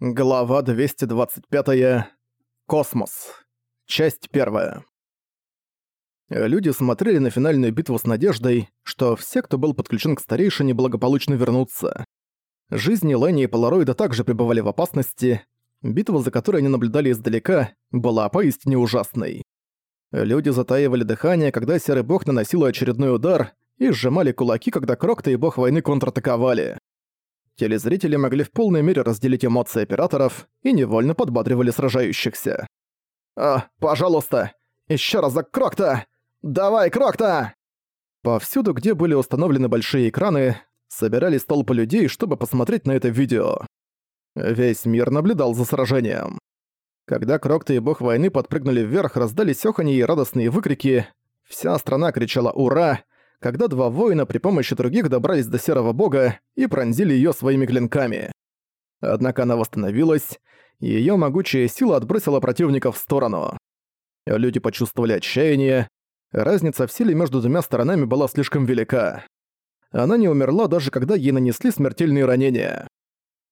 Глава 225. Космос. Часть 1. Люди смотрели на финальную битву с надеждой, что все, кто был подключен к старейшине, благополучно вернутся. Жизни Ленни и Полароида также пребывали в опасности. Битва, за которой они наблюдали издалека, была поистине ужасной. Люди затаивали дыхание, когда Серый Бог наносил очередной удар, и сжимали кулаки, когда Крокта и Бог войны контратаковали. Телезрители могли в полной мере разделить эмоции операторов и невольно подбадривали сражающихся. «А, пожалуйста! Ещё за Крокта! Давай, Крокта!» Повсюду, где были установлены большие экраны, собирались толпы людей, чтобы посмотреть на это видео. Весь мир наблюдал за сражением. Когда Крокта и Бог Войны подпрыгнули вверх, раздались оханье и радостные выкрики. Вся страна кричала «Ура!», когда два воина при помощи других добрались до Серого Бога и пронзили её своими клинками. Однако она восстановилась, и её могучая сила отбросила противников в сторону. Люди почувствовали отчаяние, разница в силе между двумя сторонами была слишком велика. Она не умерла даже когда ей нанесли смертельные ранения.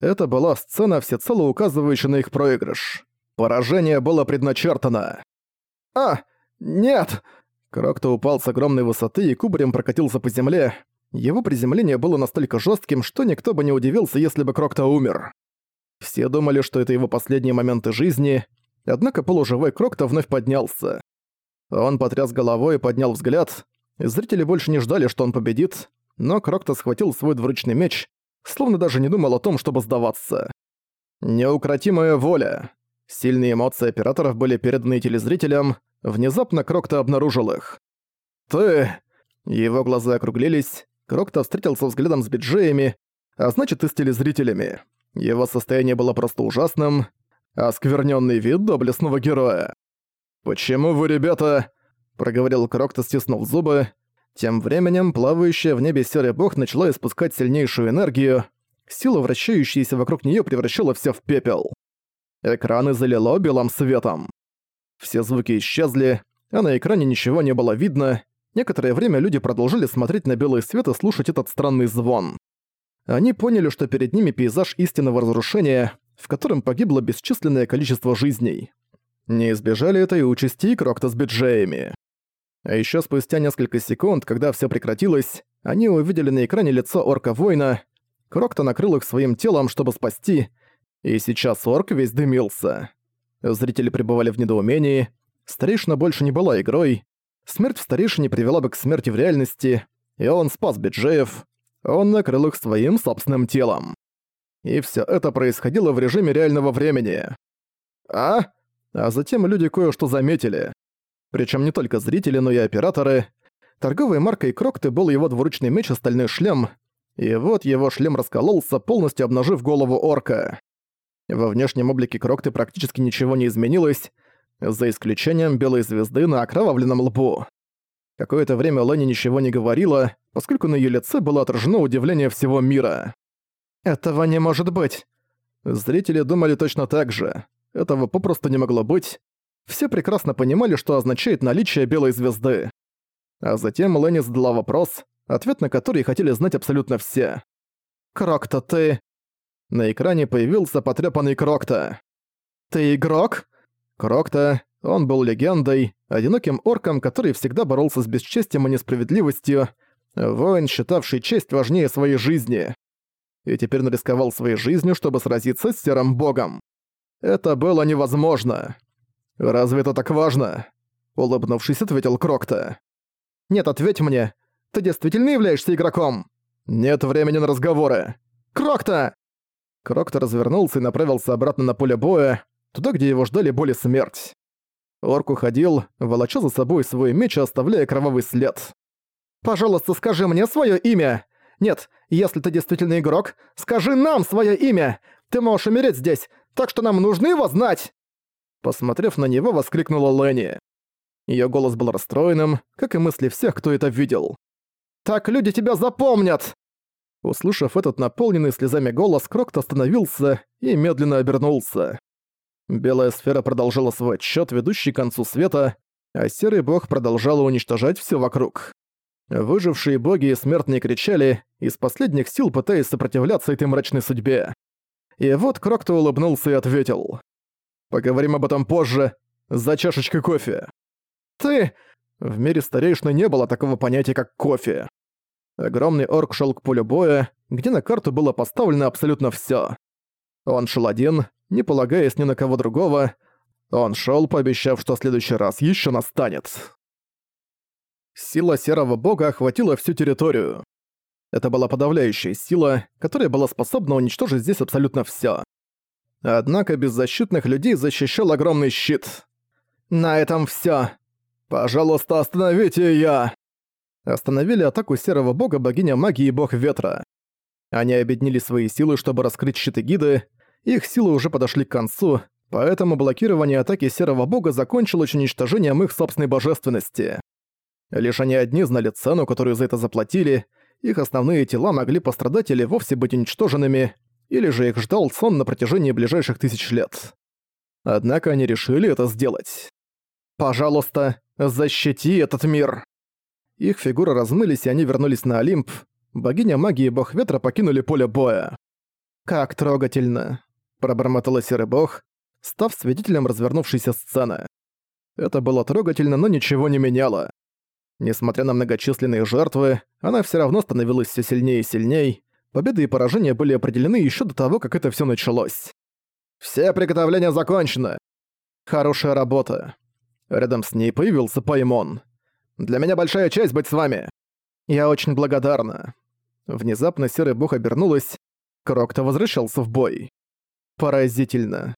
Это была сцена, всецело указывающая на их проигрыш. Поражение было предначертано. «А, нет!» Крокто упал с огромной высоты и кубарем прокатился по земле. Его приземление было настолько жестким, что никто бы не удивился, если бы Крокто умер. Все думали, что это его последние моменты жизни, однако полуживой Крокто вновь поднялся. Он потряс головой и поднял взгляд. Зрители больше не ждали, что он победит, но Крокто схватил свой двуручный меч, словно даже не думал о том, чтобы сдаваться. Неукротимая воля. Сильные эмоции операторов были переданы телезрителям, Внезапно Крокто обнаружил их. «Ты...» Его глаза округлились, Крокто встретился взглядом с биджеями, а значит и с телезрителями. Его состояние было просто ужасным, оскверненный вид доблестного героя. «Почему вы, ребята...» — проговорил Крокто, стиснув зубы. Тем временем плавающая в небе серый бог начала испускать сильнейшую энергию. Сила, вращающаяся вокруг нее, превращала все в пепел. Экраны залило белым светом. Все звуки исчезли, а на экране ничего не было видно. Некоторое время люди продолжили смотреть на белый свет и слушать этот странный звон. Они поняли, что перед ними пейзаж истинного разрушения, в котором погибло бесчисленное количество жизней. Не избежали этой участи и Крокта с биджеями. А ещё спустя несколько секунд, когда всё прекратилось, они увидели на экране лицо орка-воина. Крокта накрыл их своим телом, чтобы спасти, и сейчас орк весь дымился. Зрители пребывали в недоумении. Старейшина больше не была игрой. Смерть в старейшине привела бы к смерти в реальности, и он спас биджеев. Он накрыл их своим собственным телом. И все это происходило в режиме реального времени. А? А затем люди кое-что заметили. Причем не только зрители, но и операторы. Торговой маркой Крокты был его двуручный меч и стальной шлем, и вот его шлем раскололся, полностью обнажив голову орка. Во внешнем облике Крокты практически ничего не изменилось, за исключением белой звезды на окровавленном лбу. Какое-то время Лэнни ничего не говорила, поскольку на её лице было отражено удивление всего мира. «Этого не может быть!» Зрители думали точно так же. Этого попросту не могло быть. Все прекрасно понимали, что означает наличие белой звезды. А затем Лэнни задала вопрос, ответ на который хотели знать абсолютно все. «Крокта, ты...» На экране появился потрёпанный Крокта. «Ты игрок?» Крокта, он был легендой, одиноким орком, который всегда боролся с бесчестием и несправедливостью, воин, считавший честь важнее своей жизни. И теперь он рисковал своей жизнью, чтобы сразиться с Серым Богом. Это было невозможно. «Разве это так важно?» Улыбнувшись, ответил Крокта. «Нет, ответь мне. Ты действительно являешься игроком?» «Нет времени на разговоры». «Крокта!» Крокто развернулся и направился обратно на поле боя, туда, где его ждали боль и смерть. Орк уходил, волоча за собой свой меч, оставляя кровавый след. «Пожалуйста, скажи мне свое имя! Нет, если ты действительно игрок, скажи нам свое имя! Ты можешь умереть здесь, так что нам нужно его знать!» Посмотрев на него, воскликнула Ленни. Её голос был расстроенным, как и мысли всех, кто это видел. «Так люди тебя запомнят!» Услышав этот наполненный слезами голос, Крокт остановился и медленно обернулся. Белая сфера продолжала свой отсчёт, ведущий к концу света, а серый бог продолжал уничтожать всё вокруг. Выжившие боги и смертные кричали, из последних сил пытаясь сопротивляться этой мрачной судьбе. И вот Крокто улыбнулся и ответил. «Поговорим об этом позже, за чашечкой кофе». «Ты...» В мире старейшины не было такого понятия, как кофе. Огромный орк шел к полю боя, где на карту было поставлено абсолютно все. Он шел один, не полагаясь ни на кого другого. Он шел, пообещав, что в следующий раз еще настанет. Сила серого бога охватила всю территорию. Это была подавляющая сила, которая была способна уничтожить здесь абсолютно все. Однако беззащитных людей защищал огромный щит. «На этом все. Пожалуйста, остановите её!» Остановили атаку серого бога богиня магии и бог ветра. Они объединили свои силы, чтобы раскрыть щиты гиды, их силы уже подошли к концу, поэтому блокирование атаки серого бога закончилось уничтожением их собственной божественности. Лишь они одни знали цену, которую за это заплатили, их основные тела могли пострадать или вовсе быть уничтоженными, или же их ждал сон на протяжении ближайших тысяч лет. Однако они решили это сделать. «Пожалуйста, защити этот мир!» Их фигуры размылись, и они вернулись на Олимп. Богиня магии и бог ветра покинули поле боя. «Как трогательно!» – пробормотала серый бог, став свидетелем развернувшейся сцены. Это было трогательно, но ничего не меняло. Несмотря на многочисленные жертвы, она все равно становилась все сильнее и сильнее. Победы и поражения были определены еще до того, как это все началось. «Все приготовления закончены!» «Хорошая работа!» Рядом с ней появился Паймон. «Для меня большая честь быть с вами!» «Я очень благодарна!» Внезапно серый бог обернулась. Крокто возвращался в бой. Поразительно.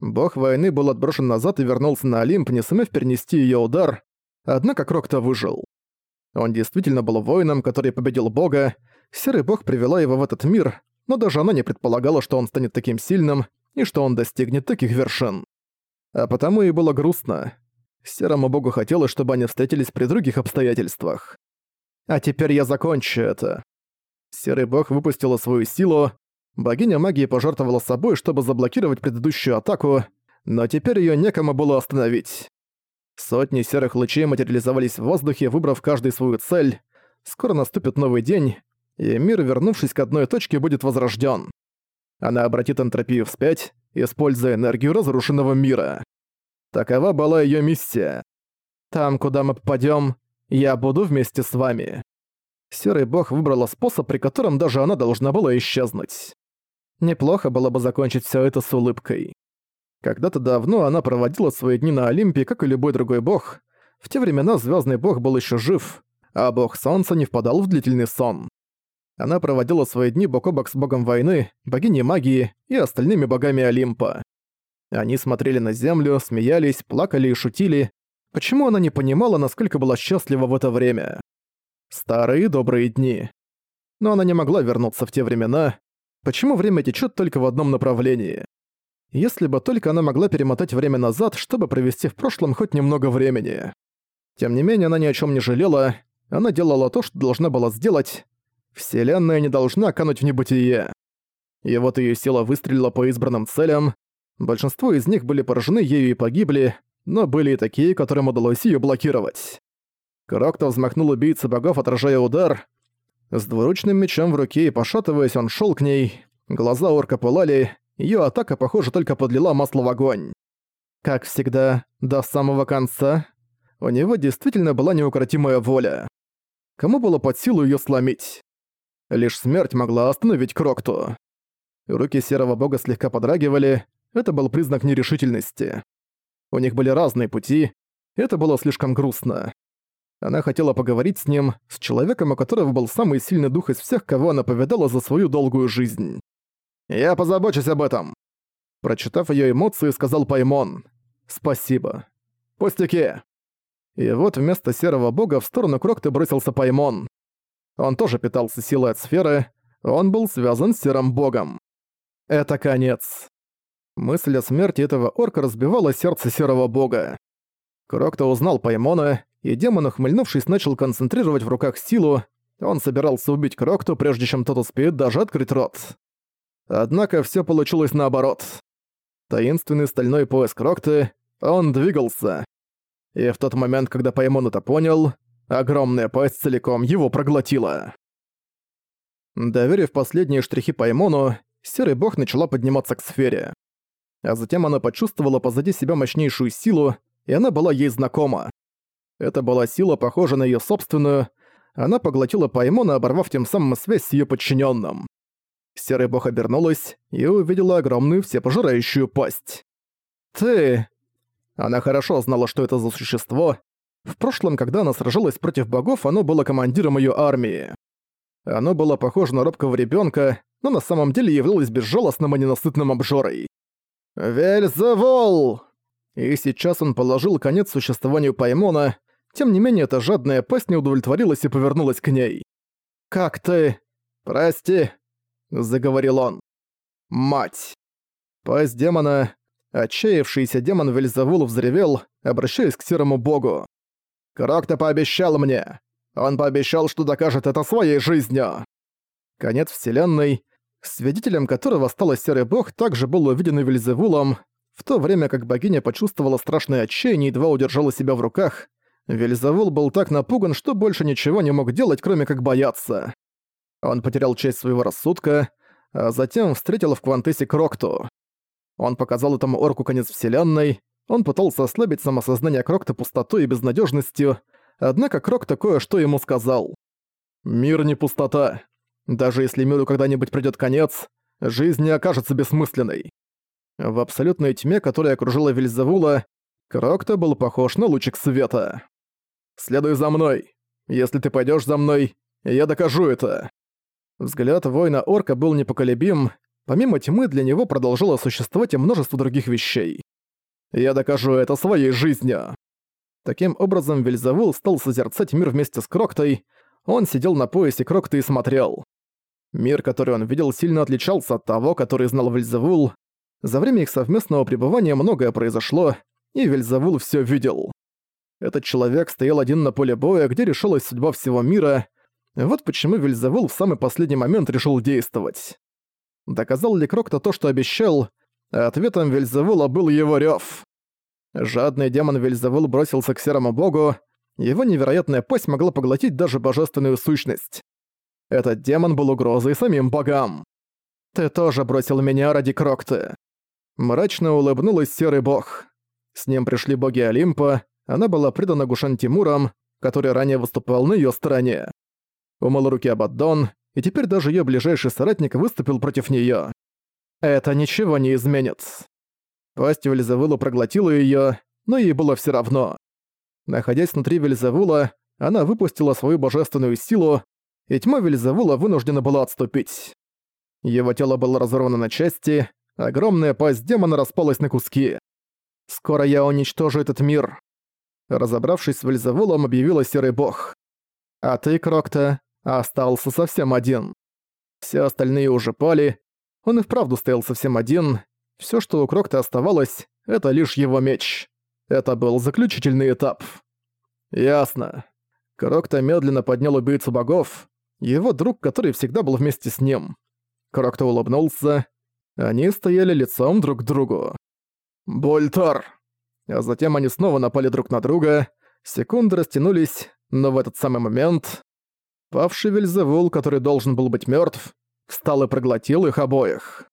Бог войны был отброшен назад и вернулся на Олимп, не сумев перенести ее удар, Однако Крокто выжил. Он действительно был воином, который победил бога. Серый бог привела его в этот мир, но даже она не предполагала, что он станет таким сильным и что он достигнет таких вершин. А потому и было грустно. Серому богу хотелось, чтобы они встретились при других обстоятельствах. А теперь я закончу это. Серый бог выпустила свою силу, богиня магии пожертвовала собой, чтобы заблокировать предыдущую атаку, но теперь её некому было остановить. Сотни серых лучей материализовались в воздухе, выбрав каждый свою цель. Скоро наступит новый день, и мир, вернувшись к одной точке, будет возрожден. Она обратит энтропию вспять, используя энергию разрушенного мира. Такова была ее миссия. Там, куда мы попадем, я буду вместе с вами. Серый бог выбрала способ, при котором даже она должна была исчезнуть. Неплохо было бы закончить все это с улыбкой. Когда-то давно она проводила свои дни на Олимпе, как и любой другой бог. В те времена звездный бог был еще жив, а бог солнца не впадал в длительный сон. Она проводила свои дни бок о бок с богом войны, богиней магии и остальными богами Олимпа. Они смотрели на землю, смеялись, плакали и шутили. Почему она не понимала, насколько была счастлива в это время? Старые добрые дни. Но она не могла вернуться в те времена. Почему время течет только в одном направлении? если бы только она могла перемотать время назад, чтобы провести в прошлом хоть немного времени. Тем не менее, она ни о чем не жалела, она делала то, что должна была сделать. Вселенная не должна кануть в небытие. И вот ее сила выстрелила по избранным целям. Большинство из них были поражены ею и погибли, но были и такие, которым удалось ее блокировать. Крокто взмахнул убийцы богов, отражая удар. С двуручным мечом в руке и пошатываясь, он шел к ней. Глаза орка пылали, Её атака, похоже, только подлила масло в огонь. Как всегда, до самого конца, у него действительно была неукротимая воля. Кому было под силу её сломить? Лишь смерть могла остановить Крокту. Руки серого бога слегка подрагивали, это был признак нерешительности. У них были разные пути, это было слишком грустно. Она хотела поговорить с ним, с человеком, у которого был самый сильный дух из всех, кого она повидала за свою долгую жизнь. «Я позабочусь об этом!» Прочитав её эмоции, сказал Паймон. «Спасибо. Пустяки!» И вот вместо серого бога в сторону Крокты бросился Паймон. Он тоже питался силой от сферы, он был связан с серым богом. Это конец. Мысль о смерти этого орка разбивала сердце серого бога. Крокта узнал Паймона, и демон, ухмыльнувшись, начал концентрировать в руках силу, он собирался убить Крокту, прежде чем тот успеет даже открыть рот. Однако все получилось наоборот. Таинственный стальной пояс Крокты, он двигался. И в тот момент, когда Паймон это понял, огромная пасть целиком его проглотила. Доверив последние штрихи Паймону, серый бог начала подниматься к сфере. А затем она почувствовала позади себя мощнейшую силу, и она была ей знакома. Это была сила, похожая на ее собственную. Она поглотила Паймона, оборвав тем самым связь с ее подчиненным. Серый бог обернулась и увидела огромную всепожирающую пасть. «Ты...» Она хорошо знала, что это за существо. В прошлом, когда она сражалась против богов, оно было командиром ее армии. Оно было похоже на робкого ребенка, но на самом деле являлось безжалостным и ненасытным обжорой. «Вельзевол!» И сейчас он положил конец существованию Паймона, тем не менее эта жадная пасть не удовлетворилась и повернулась к ней. «Как ты?» «Прости», — заговорил он. «Мать!» Пасть демона, отчаявшийся демон Вельзевул взревел, обращаясь к серому богу. «Крокто пообещал мне! Он пообещал, что докажет это своей жизнью!» Конец вселенной, свидетелем которого стал серый бог, также был увиден и в то время как богиня почувствовала страшное отчаяние и едва удержала себя в руках, Вельзевул был так напуган, что больше ничего не мог делать, кроме как бояться. Он потерял часть своего рассудка, а затем встретил в Квантесе Крокту. Он показал этому орку конец вселенной, он пытался ослабить самосознание Крокта пустотой и безнадежностью, однако Крокта кое-что ему сказал. «Мир не пустота. Даже если миру когда-нибудь придёт конец, жизнь не окажется бессмысленной». В абсолютной тьме, которая окружила Вильзевула, Крокта был похож на лучик света. «Следуй за мной. Если ты пойдёшь за мной, я докажу это». Взгляд воина-орка был непоколебим, помимо тьмы для него продолжало существовать и множество других вещей. «Я докажу это своей жизнью». Таким образом, Вельзавул стал созерцать мир вместе с Кроктой, он сидел на поясе Крокты и смотрел. Мир, который он видел, сильно отличался от того, который знал Вельзавул. За время их совместного пребывания многое произошло, и Вельзавул всё видел. Этот человек стоял один на поле боя, где решилась судьба всего мира, вот почему Вильзевул в самый последний момент решил действовать. Доказал ли Крокто то, что обещал? Ответом Вильзевула был его рёв. Жадный демон Вильзевул бросился к серому богу, его невероятная пасть могла поглотить даже божественную сущность. Этот демон был угрозой самим богам. «Ты тоже бросил меня ради Крокты». Мрачно улыбнулась серый бог. С ним пришли боги Олимпа, она была предана Гушан Тимурам, который ранее выступал на её стороне умыл руки Абаддон, и теперь даже её ближайший соратник выступил против неё. Это ничего не изменит. Пасть Вельзевула проглотила её, но ей было всё равно. Находясь внутри Вельзевула, она выпустила свою божественную силу, и тьма Вельзевула вынуждена была отступить. Его тело было разорвано на части, огромная пасть демона распалась на куски. «Скоро я уничтожу этот мир», Разобравшись с Вельзевулом, объявила Серый Бог. «А ты, Крокта, остался совсем один. Все остальные уже пали, он и вправду стоял совсем один. Все, что у Крокта оставалось, это лишь его меч. Это был заключительный этап. Ясно. Крокта медленно поднял убийцу богов, его друг, который всегда был вместе с ним. Крокта улыбнулся. Они стояли лицом друг к другу. «Больтар!» А затем они снова напали друг на друга. Секунды растянулись, но в этот самый момент Павший Вельзевул, который должен был быть мертв, встал и проглотил их обоих.